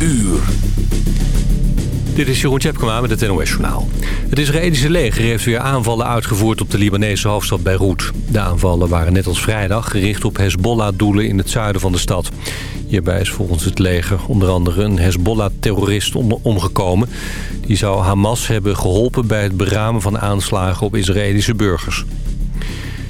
uur. Dit is Jeroen Tjepkema met het NOS Journaal. Het Israëlische leger heeft weer aanvallen uitgevoerd op de Libanese hoofdstad Beirut. De aanvallen waren net als vrijdag gericht op Hezbollah-doelen in het zuiden van de stad. Hierbij is volgens het leger onder andere een Hezbollah-terrorist omgekomen. Die zou Hamas hebben geholpen bij het beramen van aanslagen op Israëlische burgers.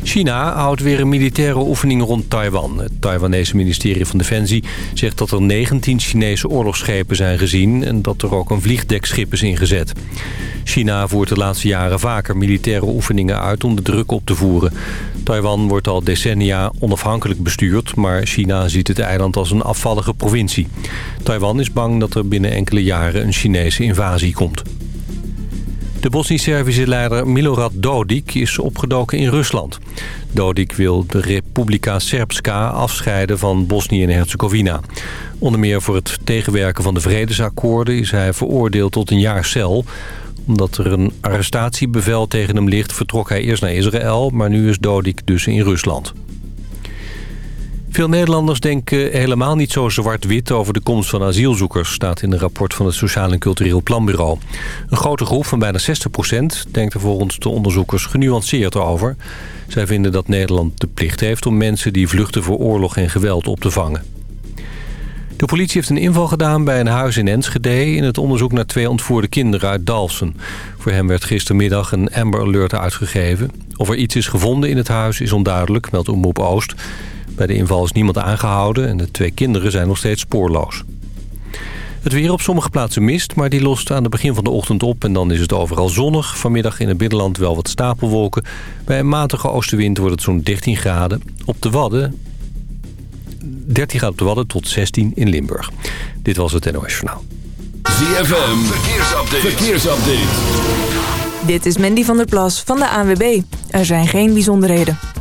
China houdt weer een militaire oefening rond Taiwan. Het Taiwanese ministerie van Defensie zegt dat er 19 Chinese oorlogsschepen zijn gezien... en dat er ook een vliegdekschip is ingezet. China voert de laatste jaren vaker militaire oefeningen uit om de druk op te voeren. Taiwan wordt al decennia onafhankelijk bestuurd... maar China ziet het eiland als een afvallige provincie. Taiwan is bang dat er binnen enkele jaren een Chinese invasie komt. De Bosnisch-Servische leider Milorad Dodik is opgedoken in Rusland. Dodik wil de Republika Srpska afscheiden van Bosnië en Herzegovina. Onder meer voor het tegenwerken van de vredesakkoorden is hij veroordeeld tot een jaar cel. Omdat er een arrestatiebevel tegen hem ligt vertrok hij eerst naar Israël... maar nu is Dodik dus in Rusland. Veel Nederlanders denken helemaal niet zo zwart-wit over de komst van asielzoekers... staat in een rapport van het Sociaal en Cultureel Planbureau. Een grote groep van bijna 60% denkt er volgens de onderzoekers genuanceerd over. Zij vinden dat Nederland de plicht heeft om mensen die vluchten voor oorlog en geweld op te vangen. De politie heeft een inval gedaan bij een huis in Enschede... in het onderzoek naar twee ontvoerde kinderen uit Dalsen. Voor hem werd gistermiddag een Amber Alert uitgegeven. Of er iets is gevonden in het huis is onduidelijk, meldt Omroep Oost... Bij de inval is niemand aangehouden en de twee kinderen zijn nog steeds spoorloos. Het weer op sommige plaatsen mist, maar die lost aan het begin van de ochtend op... en dan is het overal zonnig. Vanmiddag in het binnenland wel wat stapelwolken. Bij een matige oostenwind wordt het zo'n 13 graden. Op de Wadden 13 graden op de Wadden tot 16 in Limburg. Dit was het NOS Journaal. ZFM, verkeersupdate. verkeersupdate. Dit is Mandy van der Plas van de ANWB. Er zijn geen bijzonderheden.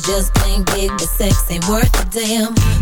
Just plain big, but sex ain't worth a damn.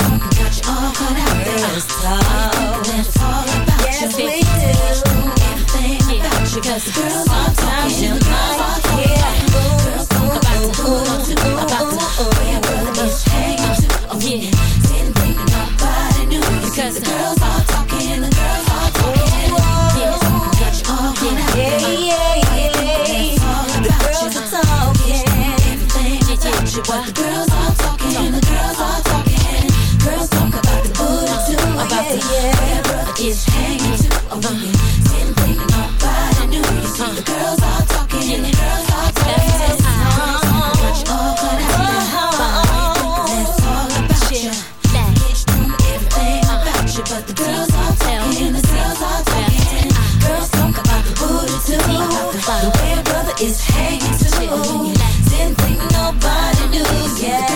all I was told. That's all about you. Yes, we do. Everything about you but the girls all talking and the girls all talking. Girls the booty too, the way brother is too. Nobody yeah.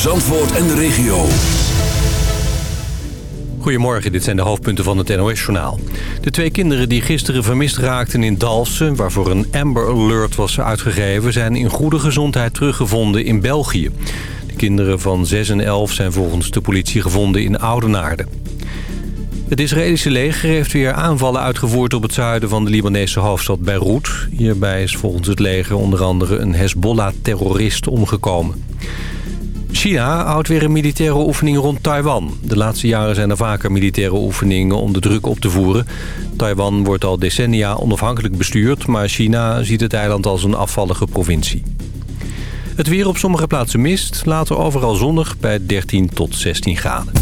Zandvoort en de regio. Goedemorgen, dit zijn de hoofdpunten van het NOS-journaal. De twee kinderen die gisteren vermist raakten in Dalsen... waarvoor een Amber Alert was uitgegeven... zijn in goede gezondheid teruggevonden in België. De kinderen van 6 en 11 zijn volgens de politie gevonden in Oudenaarde. Het Israëlische leger heeft weer aanvallen uitgevoerd op het zuiden van de Libanese hoofdstad Beirut. Hierbij is volgens het leger onder andere een Hezbollah-terrorist omgekomen. China houdt weer een militaire oefening rond Taiwan. De laatste jaren zijn er vaker militaire oefeningen om de druk op te voeren. Taiwan wordt al decennia onafhankelijk bestuurd... maar China ziet het eiland als een afvallige provincie. Het weer op sommige plaatsen mist, later overal zonnig bij 13 tot 16 graden.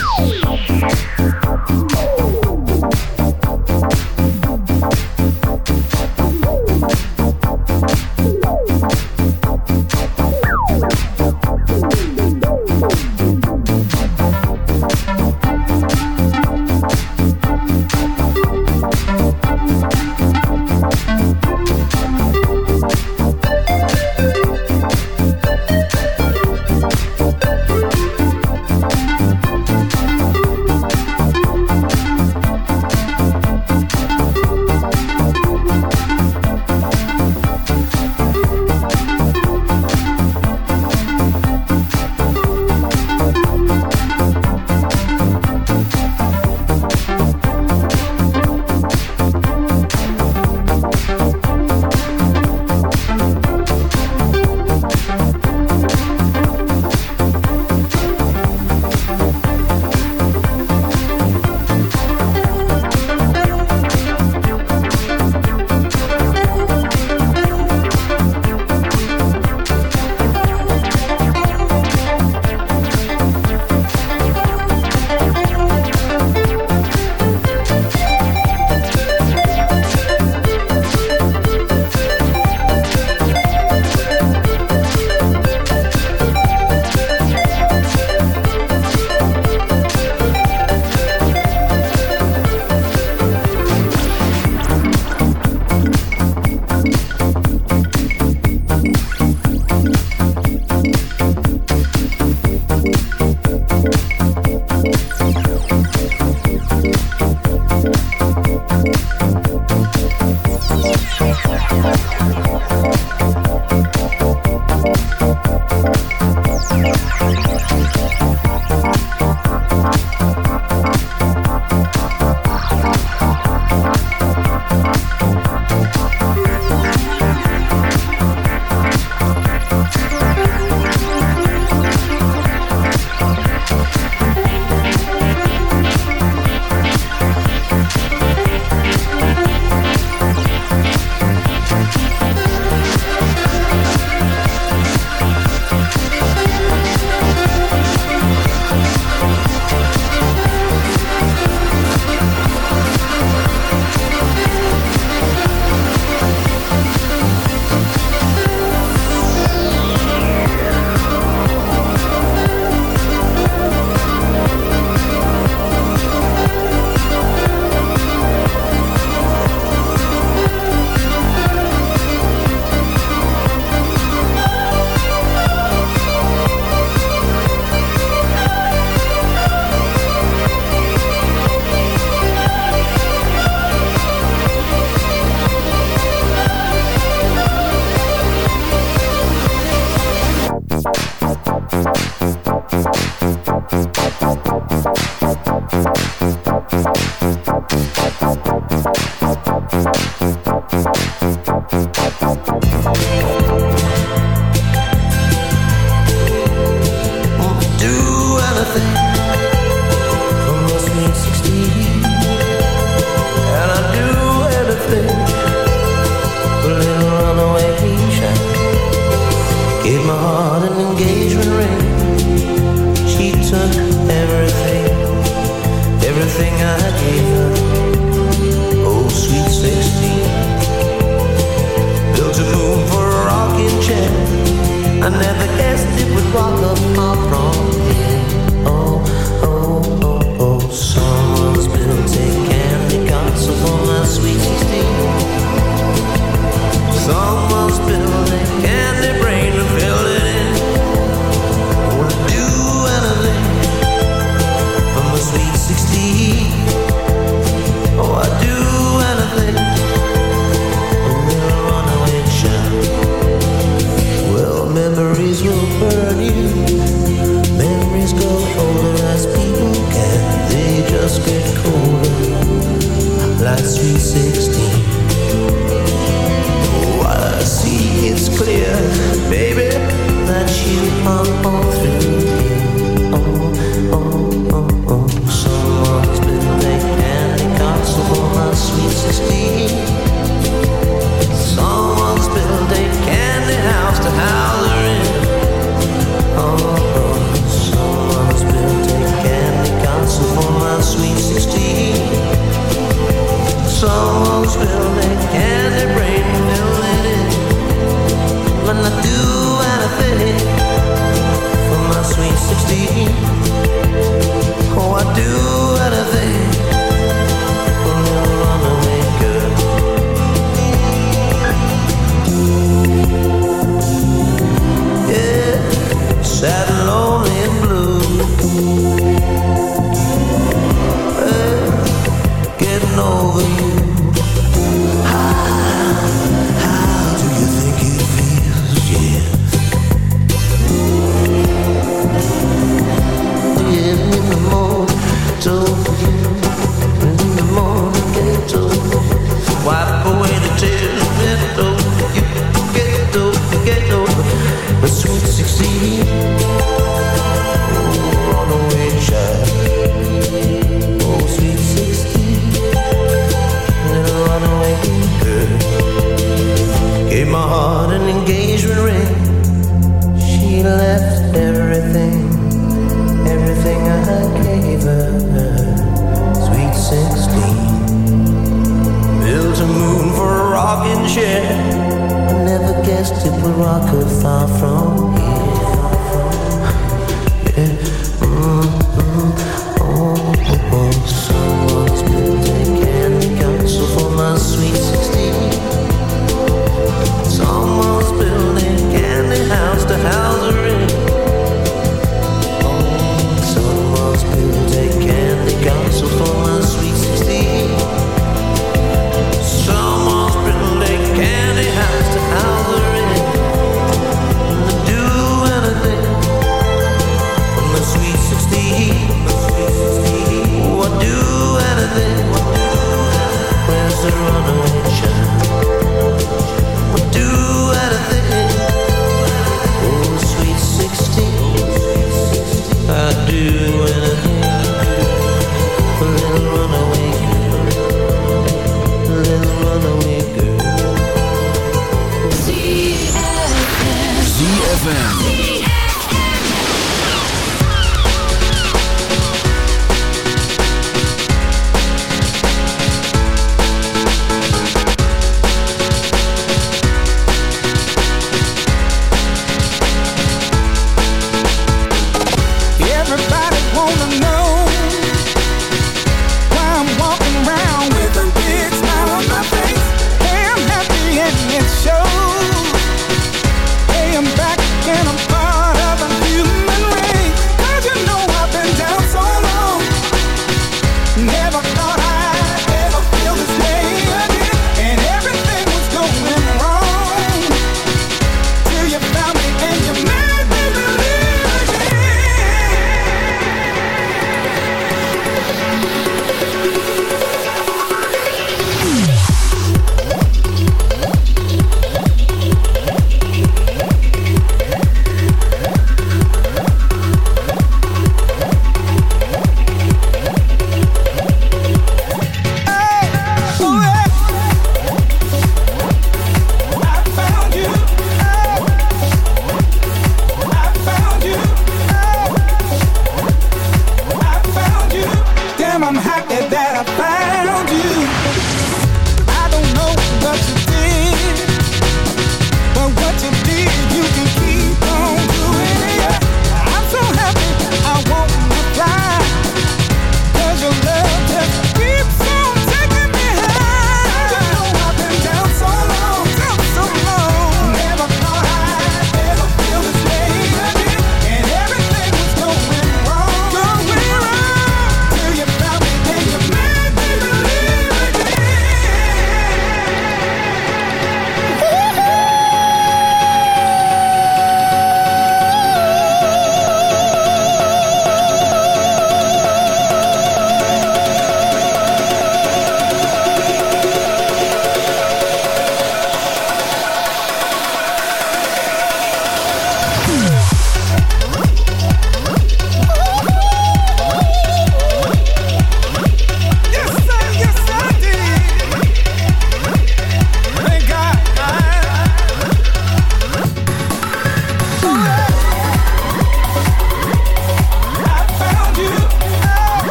Música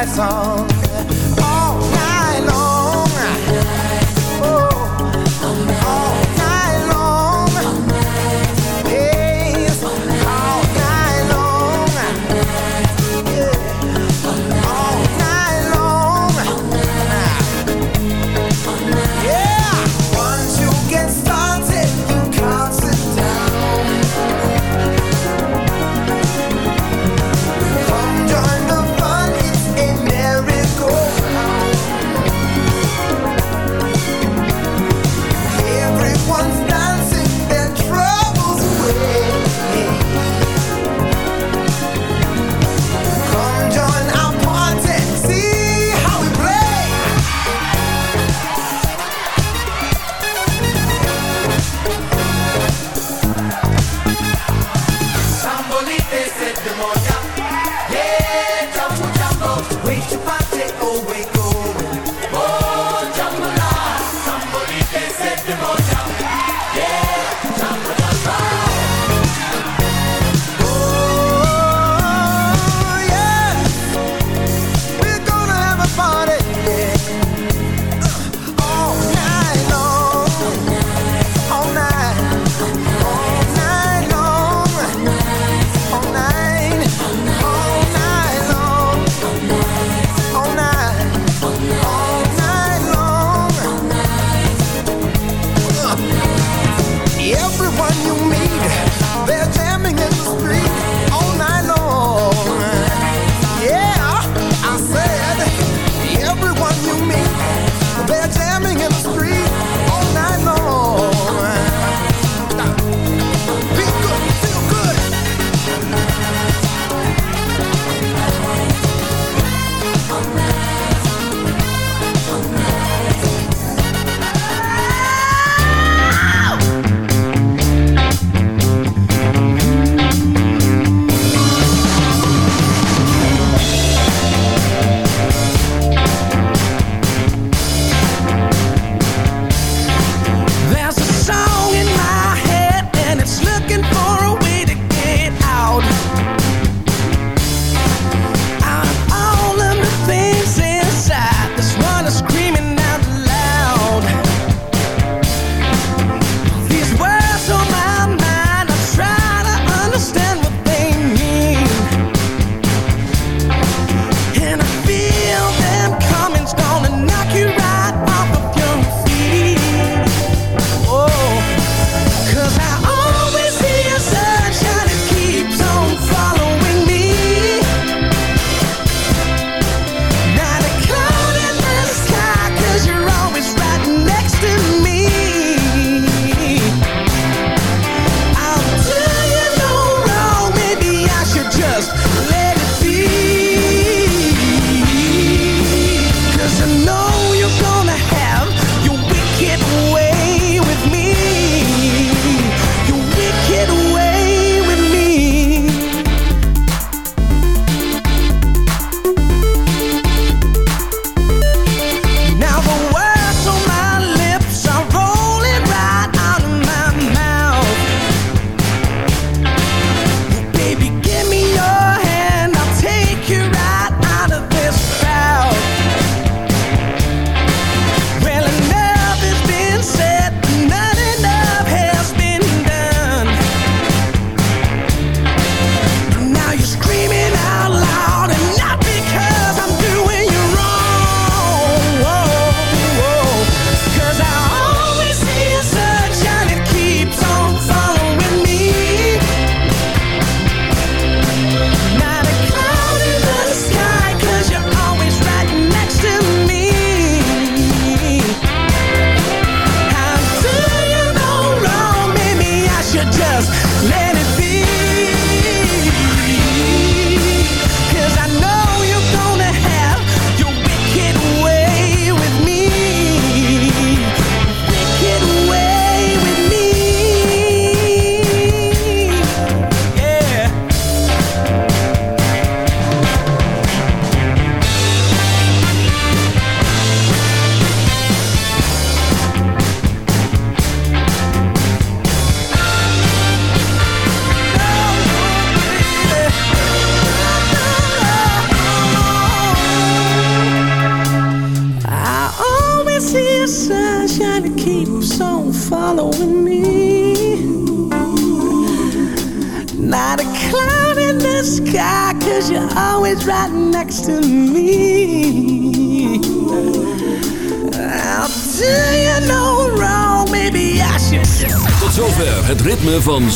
my song